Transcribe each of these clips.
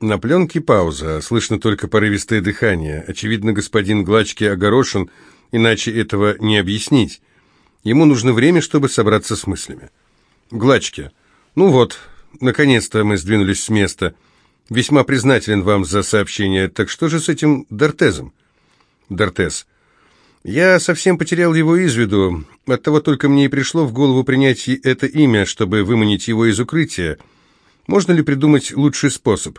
На пленке пауза, слышно только порывистое дыхание. Очевидно, господин Глачки огорошен, иначе этого не объяснить. Ему нужно время, чтобы собраться с мыслями. Глачки. Ну вот, наконец-то мы сдвинулись с места. Весьма признателен вам за сообщение. Так что же с этим Дортезом? Дортез. Я совсем потерял его из виду. Оттого только мне и пришло в голову принять это имя, чтобы выманить его из укрытия. Можно ли придумать лучший способ?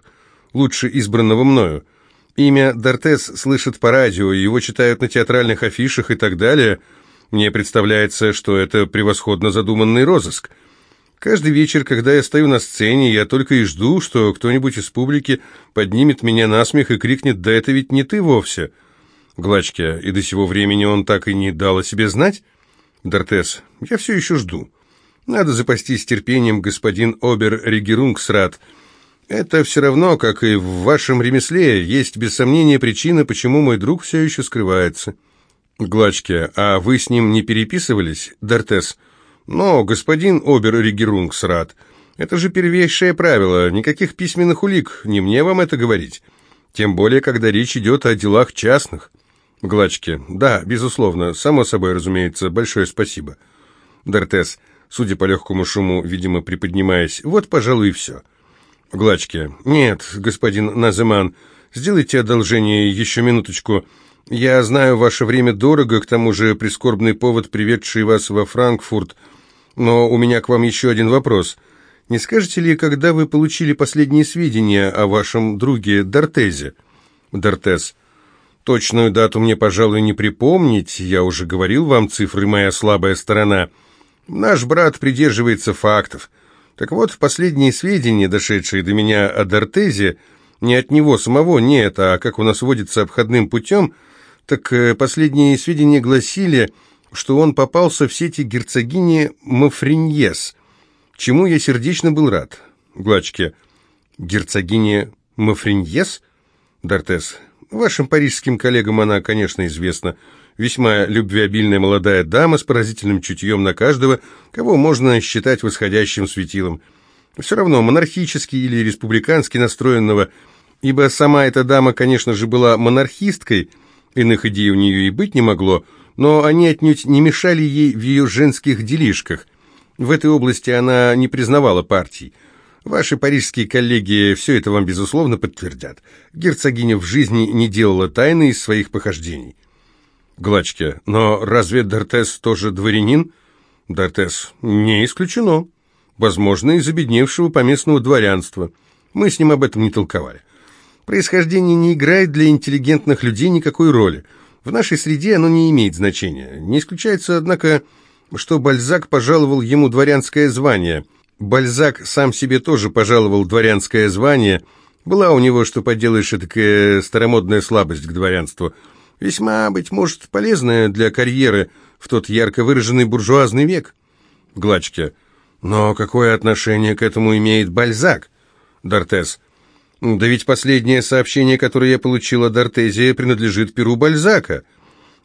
Лучше избранного мною. Имя Дортес слышат по радио, его читают на театральных афишах и так далее. Мне представляется, что это превосходно задуманный розыск. Каждый вечер, когда я стою на сцене, я только и жду, что кто-нибудь из публики поднимет меня на смех и крикнет «Да это ведь не ты вовсе!» Глачке, и до сего времени он так и не дал о себе знать? Дортес, я все еще жду. Надо запастись терпением, господин Обер-Регерунгсрат. Это все равно, как и в вашем ремесле, есть без сомнения причина, почему мой друг все еще скрывается. Глачке, а вы с ним не переписывались, Дортес? Но, господин Обер-Регерунгсрат, это же первейшее правило, никаких письменных улик, не мне вам это говорить. Тем более, когда речь идет о делах частных. Глачки. Да, безусловно, само собой, разумеется, большое спасибо. Дортес, судя по легкому шуму, видимо, приподнимаясь, вот, пожалуй, и все. Глачки. Нет, господин Наземан, сделайте одолжение еще минуточку. Я знаю, ваше время дорого, к тому же прискорбный повод, приведший вас во Франкфурт. Но у меня к вам еще один вопрос. Не скажете ли, когда вы получили последние сведения о вашем друге Дортезе? Дортез. Точную дату мне, пожалуй, не припомнить, я уже говорил вам цифры, моя слабая сторона. Наш брат придерживается фактов. Так вот, последние сведения, дошедшие до меня о Дортезе, не от него самого, нет, а как у нас водится обходным путем, так э, последние сведения гласили, что он попался в сети герцогини Мафриньес, чему я сердечно был рад. Глачке. Герцогиня Мафриньес? Дортес. Вашим парижским коллегам она, конечно, известна. Весьма любвеобильная молодая дама с поразительным чутьем на каждого, кого можно считать восходящим светилом. Все равно, монархически или республикански настроенного, ибо сама эта дама, конечно же, была монархисткой, иных идей у нее и быть не могло, но они отнюдь не мешали ей в ее женских делишках. В этой области она не признавала партий. Ваши парижские коллеги все это вам, безусловно, подтвердят. Герцогиня в жизни не делала тайны из своих похождений. Глачке, но разве Дортес тоже дворянин? Дортес, не исключено. Возможно, из обедневшего поместного дворянства. Мы с ним об этом не толковали. Происхождение не играет для интеллигентных людей никакой роли. В нашей среде оно не имеет значения. Не исключается, однако, что Бальзак пожаловал ему дворянское звание – Бальзак сам себе тоже пожаловал дворянское звание. Была у него, что поделаешь, такая старомодная слабость к дворянству. Весьма, быть может, полезная для карьеры в тот ярко выраженный буржуазный век. Глачке. Но какое отношение к этому имеет Бальзак? Дортес. Да ведь последнее сообщение, которое я получил от Дортезия, принадлежит перу Бальзака.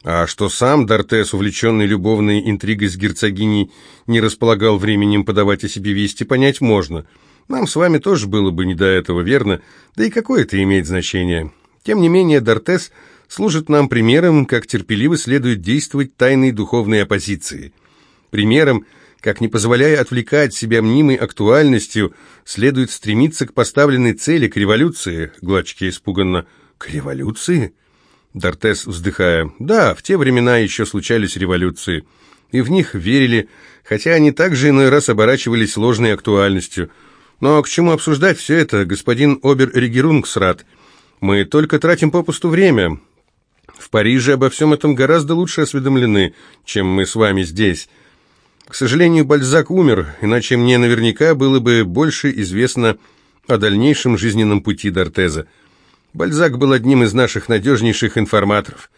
А что сам Дортес, увлеченный любовной интригой с герцогиней, не располагал временем подавать о себе вести, понять можно. Нам с вами тоже было бы не до этого, верно? Да и какое это имеет значение? Тем не менее, Дортес служит нам примером, как терпеливо следует действовать тайной духовной оппозиции. Примером, как не позволяя отвлекать себя мнимой актуальностью, следует стремиться к поставленной цели, к революции. Гладчики испуганно. К революции? Дортес, вздыхая, «Да, в те времена еще случались революции, и в них верили, хотя они также иной раз оборачивались ложной актуальностью. Но к чему обсуждать все это, господин Обер-Регерунгсрат? Мы только тратим попусту время. В Париже обо всем этом гораздо лучше осведомлены, чем мы с вами здесь. К сожалению, Бальзак умер, иначе мне наверняка было бы больше известно о дальнейшем жизненном пути Дортеза. Бальзак был одним из наших надежнейших информаторов.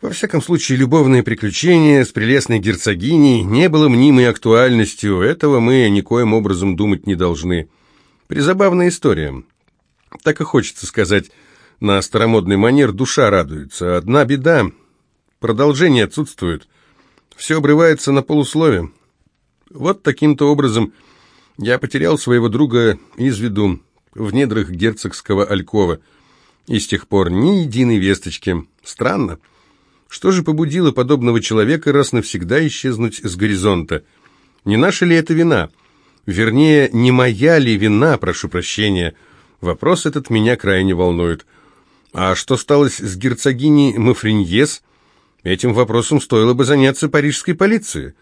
Во всяком случае, любовные приключения с прелестной герцогиней не было мнимой актуальностью, этого мы никоим образом думать не должны. Призабавная история. Так и хочется сказать, на старомодный манер душа радуется. Одна беда, продолжение отсутствует. Все обрывается на полуслове. Вот таким-то образом я потерял своего друга из виду, в недрах герцогского Алькова. И с тех пор ни единой весточки. Странно. Что же побудило подобного человека раз навсегда исчезнуть с горизонта? Не наша ли это вина? Вернее, не моя ли вина, прошу прощения. Вопрос этот меня крайне волнует. А что стало с герцогиней Мафриньес? Этим вопросом стоило бы заняться парижской полиции.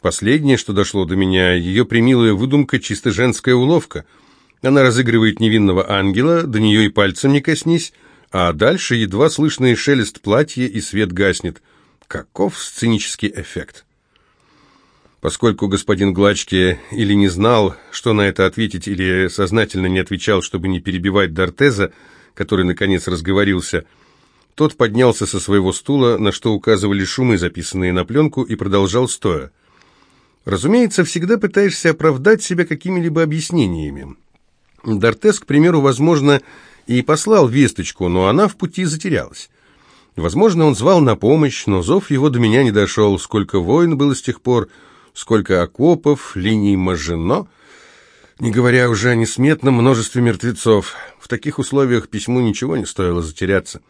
Последнее, что дошло до меня, ее примилая выдумка, чисто женская уловка. Она разыгрывает невинного ангела, до нее и пальцем не коснись, а дальше едва слышный шелест платья и свет гаснет. Каков сценический эффект? Поскольку господин Глачки или не знал, что на это ответить, или сознательно не отвечал, чтобы не перебивать Дортеза, который, наконец, разговорился, тот поднялся со своего стула, на что указывали шумы, записанные на пленку, и продолжал стоя. Разумеется, всегда пытаешься оправдать себя какими-либо объяснениями. Дортес, к примеру, возможно, и послал весточку, но она в пути затерялась. Возможно, он звал на помощь, но зов его до меня не дошел, сколько войн было с тех пор, сколько окопов, линий Мажино, не говоря уже о несметном множестве мертвецов. В таких условиях письму ничего не стоило затеряться.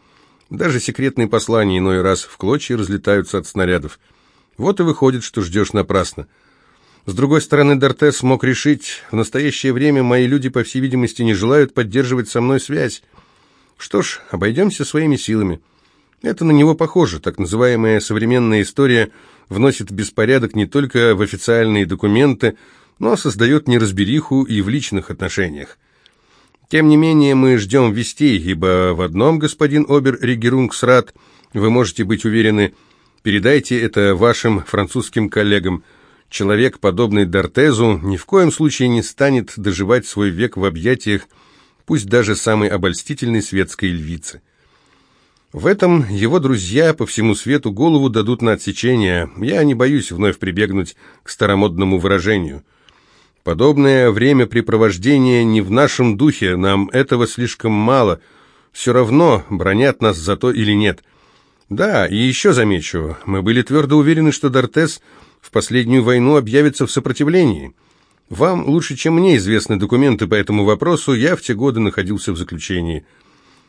Даже секретные послания иной раз в клочья разлетаются от снарядов. Вот и выходит, что ждешь напрасно. С другой стороны, Дортес мог решить, в настоящее время мои люди, по всей видимости, не желают поддерживать со мной связь. Что ж, обойдемся своими силами. Это на него похоже, так называемая современная история – вносит беспорядок не только в официальные документы, но создает неразбериху и в личных отношениях. Тем не менее, мы ждем вестей, ибо в одном, господин Обер-Регерунгсрат, вы можете быть уверены, передайте это вашим французским коллегам. Человек, подобный Дортезу, ни в коем случае не станет доживать свой век в объятиях, пусть даже самой обольстительной светской львицы. В этом его друзья по всему свету голову дадут на отсечение. Я не боюсь вновь прибегнуть к старомодному выражению. Подобное времяпрепровождение не в нашем духе, нам этого слишком мало. Все равно, бронят нас за то или нет. Да, и еще замечу, мы были твердо уверены, что Дортес в последнюю войну объявится в сопротивлении. Вам лучше, чем мне известны документы по этому вопросу, я в те годы находился в заключении.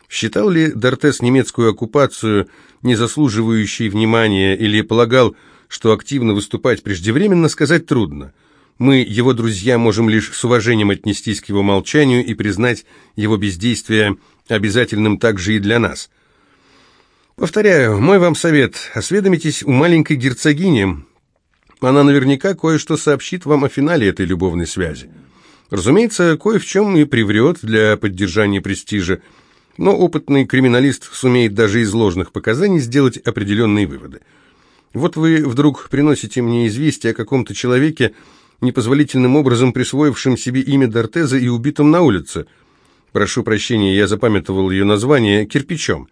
Считал ли Дортес немецкую оккупацию не заслуживающей внимания или полагал, что активно выступать преждевременно, сказать трудно. Мы, его друзья, можем лишь с уважением отнестись к его молчанию и признать его бездействие обязательным также и для нас. Повторяю, мой вам совет, осведомитесь у маленькой герцогини. Она наверняка кое-что сообщит вам о финале этой любовной связи. Разумеется, кое в чем и приврет для поддержания престижа, но опытный криминалист сумеет даже из ложных показаний сделать определенные выводы. Вот вы вдруг приносите мне известие о каком-то человеке, непозволительным образом присвоившем себе имя Дортеза и убитом на улице. Прошу прощения, я запамятовал ее название «Кирпичом».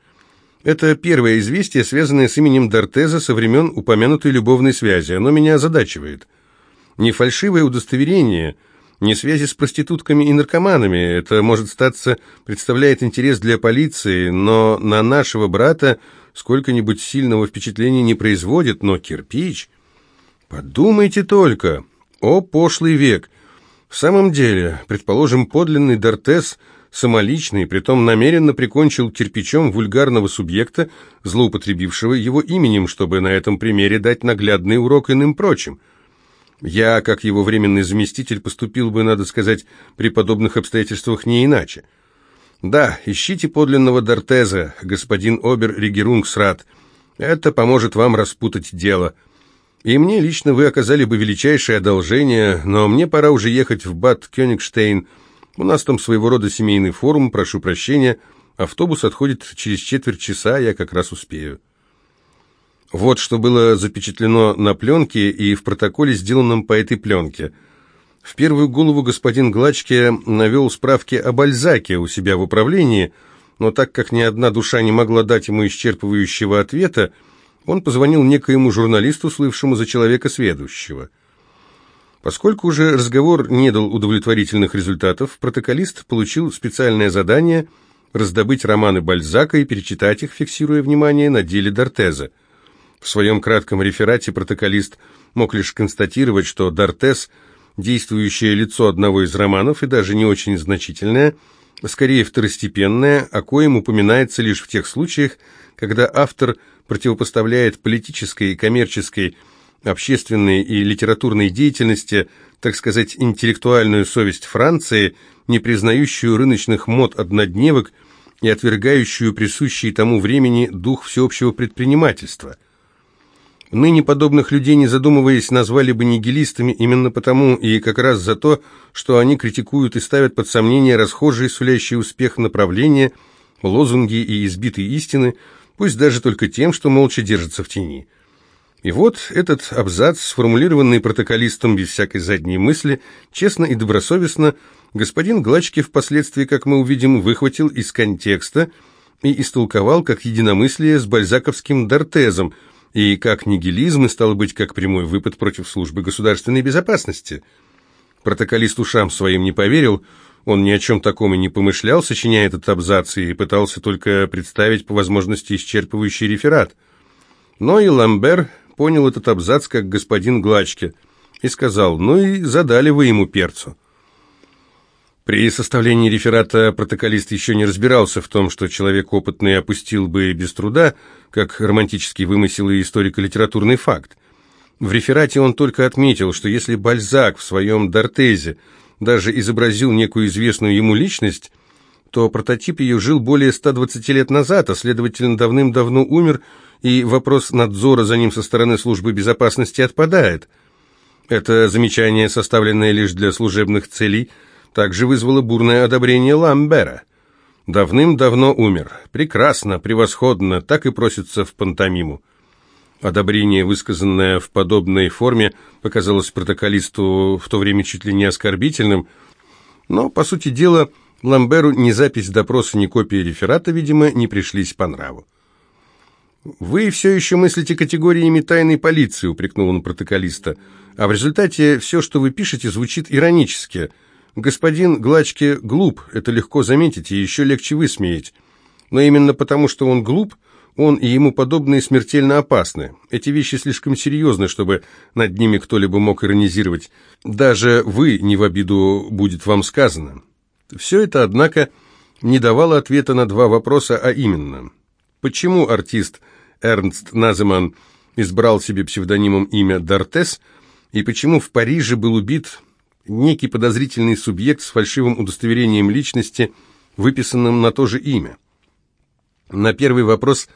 Это первое известие, связанное с именем Дортеза со времен упомянутой любовной связи. Оно меня озадачивает. Не фальшивое удостоверение – не связи с проститутками и наркоманами. Это, может статься, представляет интерес для полиции, но на нашего брата сколько-нибудь сильного впечатления не производит, но кирпич... Подумайте только, о пошлый век! В самом деле, предположим, подлинный Дортес самоличный, притом намеренно прикончил кирпичом вульгарного субъекта, злоупотребившего его именем, чтобы на этом примере дать наглядный урок иным прочим. Я, как его временный заместитель, поступил бы, надо сказать, при подобных обстоятельствах не иначе. Да, ищите подлинного Дортеза, господин Обер-Регерунгсрат. Это поможет вам распутать дело. И мне лично вы оказали бы величайшее одолжение, но мне пора уже ехать в Бад Кёнигштейн. У нас там своего рода семейный форум, прошу прощения. Автобус отходит через четверть часа, я как раз успею. Вот что было запечатлено на пленке и в протоколе, сделанном по этой пленке. В первую голову господин Глачке навел справки о Бальзаке у себя в управлении, но так как ни одна душа не могла дать ему исчерпывающего ответа, он позвонил некоему журналисту, слывшему за человека сведущего. Поскольку уже разговор не дал удовлетворительных результатов, протоколист получил специальное задание раздобыть романы Бальзака и перечитать их, фиксируя внимание на деле Дортеза. В своем кратком реферате протоколист мог лишь констатировать, что Дортес, действующее лицо одного из романов и даже не очень значительное, скорее второстепенное, о коем упоминается лишь в тех случаях, когда автор противопоставляет политической и коммерческой, общественной и литературной деятельности, так сказать, интеллектуальную совесть Франции, не признающую рыночных мод однодневок и отвергающую присущий тому времени дух всеобщего предпринимательства. Ныне подобных людей, не задумываясь, назвали бы нигилистами именно потому и как раз за то, что они критикуют и ставят под сомнение расхожие, сулящие успех направления, лозунги и избитые истины, пусть даже только тем, что молча держатся в тени. И вот этот абзац, сформулированный протоколистом без всякой задней мысли, честно и добросовестно, господин Глачки впоследствии, как мы увидим, выхватил из контекста и истолковал как единомыслие с бальзаковским Дортезом, и как нигилизм, и стало быть, как прямой выпад против службы государственной безопасности. Протоколист ушам своим не поверил, он ни о чем таком и не помышлял, сочиняя этот абзац, и пытался только представить по возможности исчерпывающий реферат. Но и Ламбер понял этот абзац как господин Глачке и сказал, ну и задали вы ему перцу. При составлении реферата протоколист еще не разбирался в том, что человек опытный опустил бы без труда, как романтический вымысел и историко-литературный факт. В реферате он только отметил, что если Бальзак в своем «Дортезе» даже изобразил некую известную ему личность, то прототип ее жил более 120 лет назад, а следовательно давным-давно умер, и вопрос надзора за ним со стороны службы безопасности отпадает. Это замечание, составленное лишь для служебных целей, также вызвало бурное одобрение Ламбера. Давным-давно умер. Прекрасно, превосходно, так и просится в пантомиму. Одобрение, высказанное в подобной форме, показалось протоколисту в то время чуть ли не оскорбительным, но, по сути дела, Ламберу ни запись допроса, ни копия реферата, видимо, не пришлись по нраву. «Вы все еще мыслите категориями тайной полиции», — упрекнул он протоколиста, «а в результате все, что вы пишете, звучит иронически. Господин Глачке глуп, это легко заметить, и еще легче высмеять. Но именно потому, что он глуп, он и ему подобные смертельно опасны. Эти вещи слишком серьезны, чтобы над ними кто-либо мог иронизировать. Даже вы, не в обиду, будет вам сказано. Все это, однако, не давало ответа на два вопроса, а именно, почему артист Эрнст Наземан избрал себе псевдонимом имя Дортес, и почему в Париже был убит некий подозрительный субъект с фальшивым удостоверением личности, выписанным на то же имя. На первый вопрос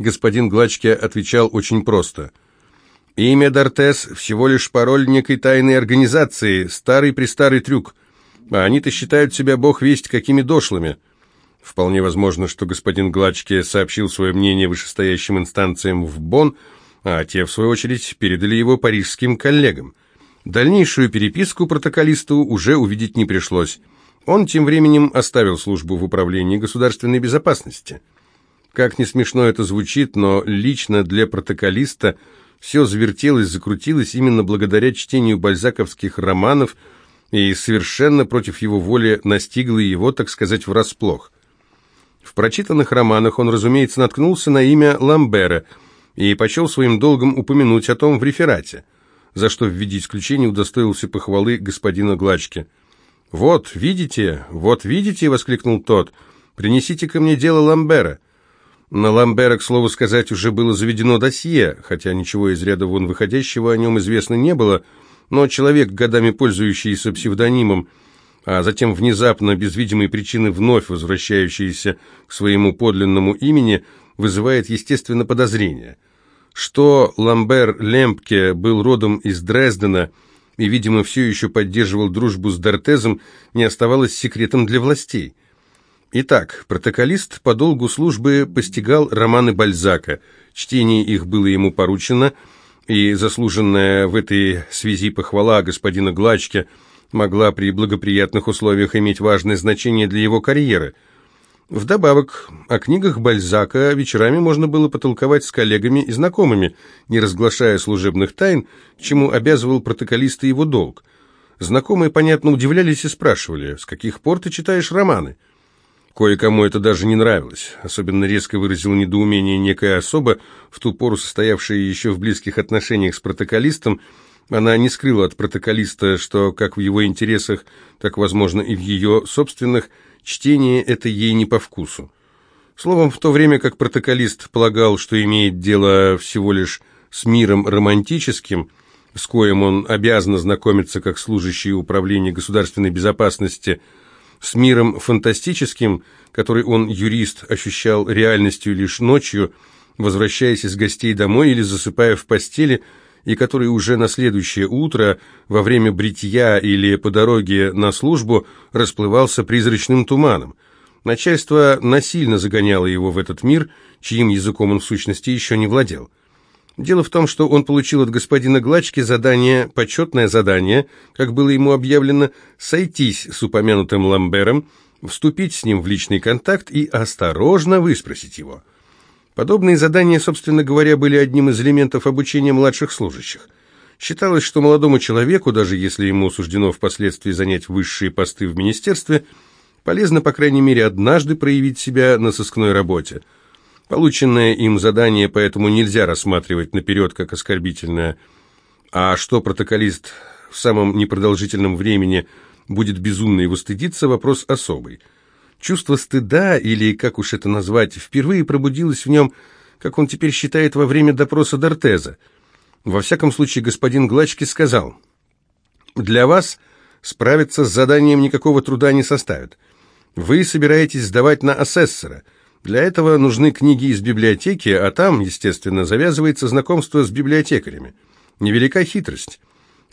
господин Глачке отвечал очень просто. «Имя Дортес всего лишь пароль некой тайной организации, старый-престарый трюк, а они-то считают себя бог весть какими дошлыми». Вполне возможно, что господин Глачке сообщил свое мнение вышестоящим инстанциям в Бонн, а те, в свою очередь, передали его парижским коллегам. Дальнейшую переписку протоколисту уже увидеть не пришлось. Он тем временем оставил службу в управлении государственной безопасности. Как не смешно это звучит, но лично для протоколиста все завертелось, закрутилось именно благодаря чтению бальзаковских романов и совершенно против его воли настигло его, так сказать, врасплох. В прочитанных романах он, разумеется, наткнулся на имя Ламбера и почел своим долгом упомянуть о том в реферате, за что в виде исключения удостоился похвалы господина Глачки. «Вот, видите, вот видите!» — воскликнул тот. «Принесите ко мне дело Ламбера». На Ламбера, к слову сказать, уже было заведено досье, хотя ничего из ряда вон выходящего о нем известно не было, но человек, годами пользующийся псевдонимом, а затем внезапно, без видимой причины, вновь возвращающийся к своему подлинному имени, вызывает, естественно, подозрение. Что Ламбер Лемпке был родом из Дрездена и, видимо, все еще поддерживал дружбу с Дортезом, не оставалось секретом для властей. Итак, протоколист по долгу службы постигал романы Бальзака, чтение их было ему поручено, и заслуженная в этой связи похвала господина Глачке – могла при благоприятных условиях иметь важное значение для его карьеры. Вдобавок, о книгах Бальзака вечерами можно было потолковать с коллегами и знакомыми, не разглашая служебных тайн, чему обязывал протоколиста его долг. Знакомые, понятно, удивлялись и спрашивали, с каких пор ты читаешь романы? Кое-кому это даже не нравилось. Особенно резко выразил недоумение некая особа, в ту пору состоявшая еще в близких отношениях с протоколистом, она не скрыла от протоколиста, что как в его интересах, так, возможно, и в ее собственных, чтение это ей не по вкусу. Словом, в то время как протоколист полагал, что имеет дело всего лишь с миром романтическим, с коим он обязан знакомиться как служащий управления государственной безопасности, с миром фантастическим, который он, юрист, ощущал реальностью лишь ночью, возвращаясь из гостей домой или засыпая в постели, и который уже на следующее утро, во время бритья или по дороге на службу, расплывался призрачным туманом. Начальство насильно загоняло его в этот мир, чьим языком он в сущности еще не владел. Дело в том, что он получил от господина Глачки задание, почетное задание, как было ему объявлено, сойтись с упомянутым Ламбером, вступить с ним в личный контакт и осторожно выспросить его. Подобные задания, собственно говоря, были одним из элементов обучения младших служащих. Считалось, что молодому человеку, даже если ему суждено впоследствии занять высшие посты в министерстве, полезно, по крайней мере, однажды проявить себя на сыскной работе. Полученное им задание поэтому нельзя рассматривать наперед как оскорбительное. А что протоколист в самом непродолжительном времени будет безумно его стыдиться, вопрос особый. Чувство стыда, или как уж это назвать, впервые пробудилось в нем, как он теперь считает, во время допроса Дортеза. Во всяком случае, господин Глачки сказал, «Для вас справиться с заданием никакого труда не составит. Вы собираетесь сдавать на асессора. Для этого нужны книги из библиотеки, а там, естественно, завязывается знакомство с библиотекарями. Невелика хитрость.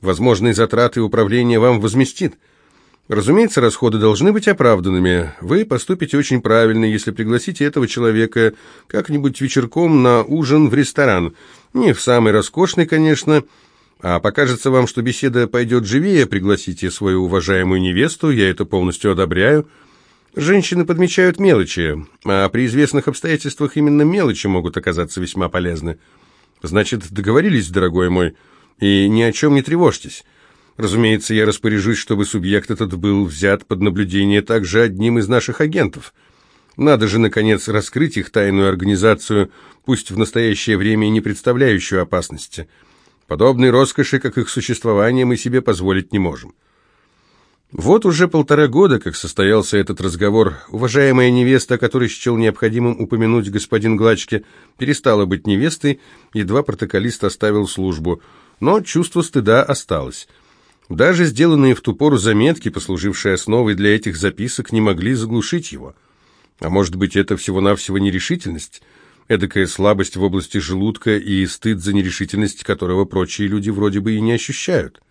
Возможные затраты управления вам возместит». Разумеется, расходы должны быть оправданными. Вы поступите очень правильно, если пригласите этого человека как-нибудь вечерком на ужин в ресторан. Не в самый роскошный, конечно, а покажется вам, что беседа пойдет живее, пригласите свою уважаемую невесту, я это полностью одобряю. Женщины подмечают мелочи, а при известных обстоятельствах именно мелочи могут оказаться весьма полезны. Значит, договорились, дорогой мой, и ни о чем не тревожьтесь. Разумеется, я распоряжусь, чтобы субъект этот был взят под наблюдение также одним из наших агентов. Надо же, наконец, раскрыть их тайную организацию, пусть в настоящее время и не представляющую опасности. Подобной роскоши, как их существование, мы себе позволить не можем. Вот уже полтора года, как состоялся этот разговор, уважаемая невеста, о которой счел необходимым упомянуть господин Глачке, перестала быть невестой, едва протоколист оставил службу, но чувство стыда осталось. Даже сделанные в ту пору заметки, послужившие основой для этих записок, не могли заглушить его. А может быть, это всего-навсего нерешительность, эдакая слабость в области желудка и стыд за нерешительность, которого прочие люди вроде бы и не ощущают.